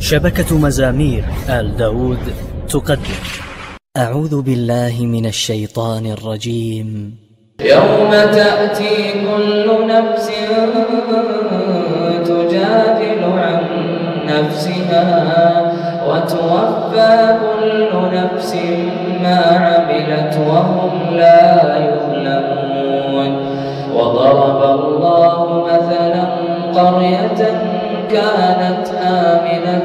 شبكة مزامير آل داود تقدم. أعوذ بالله من الشيطان الرجيم. يوم تأتي كل نفس تجادل عن نفسها وتوفى كل نفس ما عملت وهم لا يظلمون. وضرب الله مثلا قرية كانت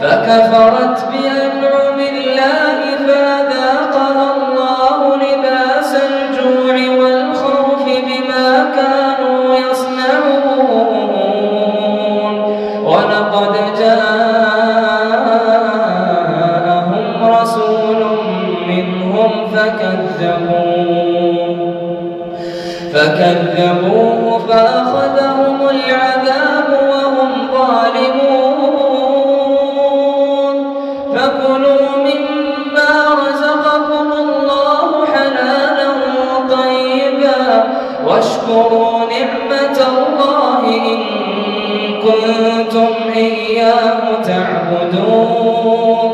فكفرت بأنعم الله فأذاقها الله لباس الجوع والخوف بما كانوا يصنعون. ولقد جاءهم رسول منهم فكذبوه. فكذبوه فأخذهم العذاب واشكروا نعمة الله إن كنتم إياه تعبدون.